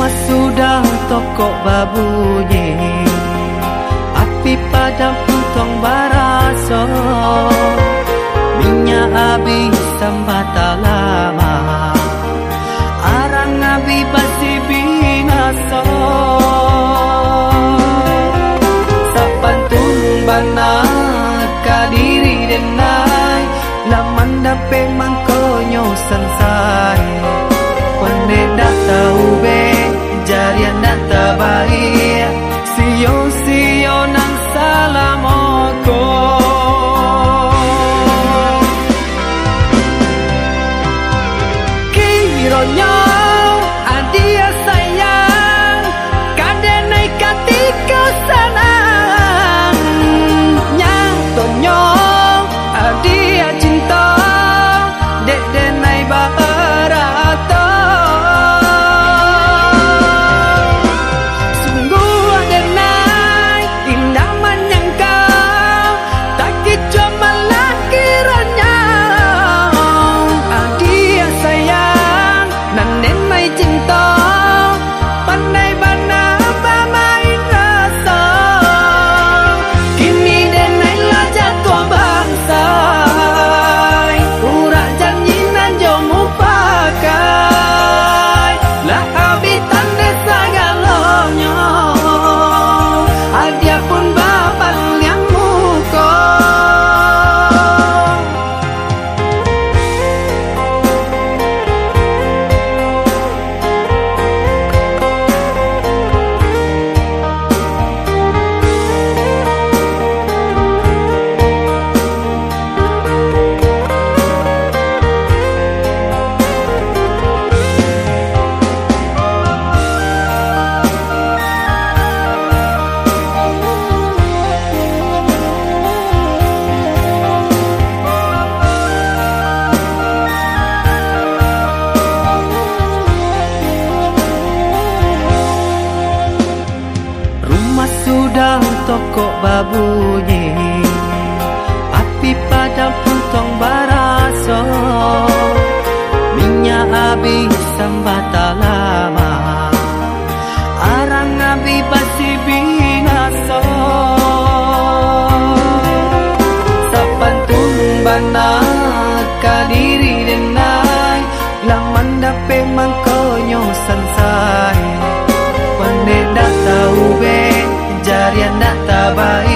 Mas sudah toko babunya, Api padam putong baraso Minyak habis. toko babunyi api padam puntong barasoh. estaba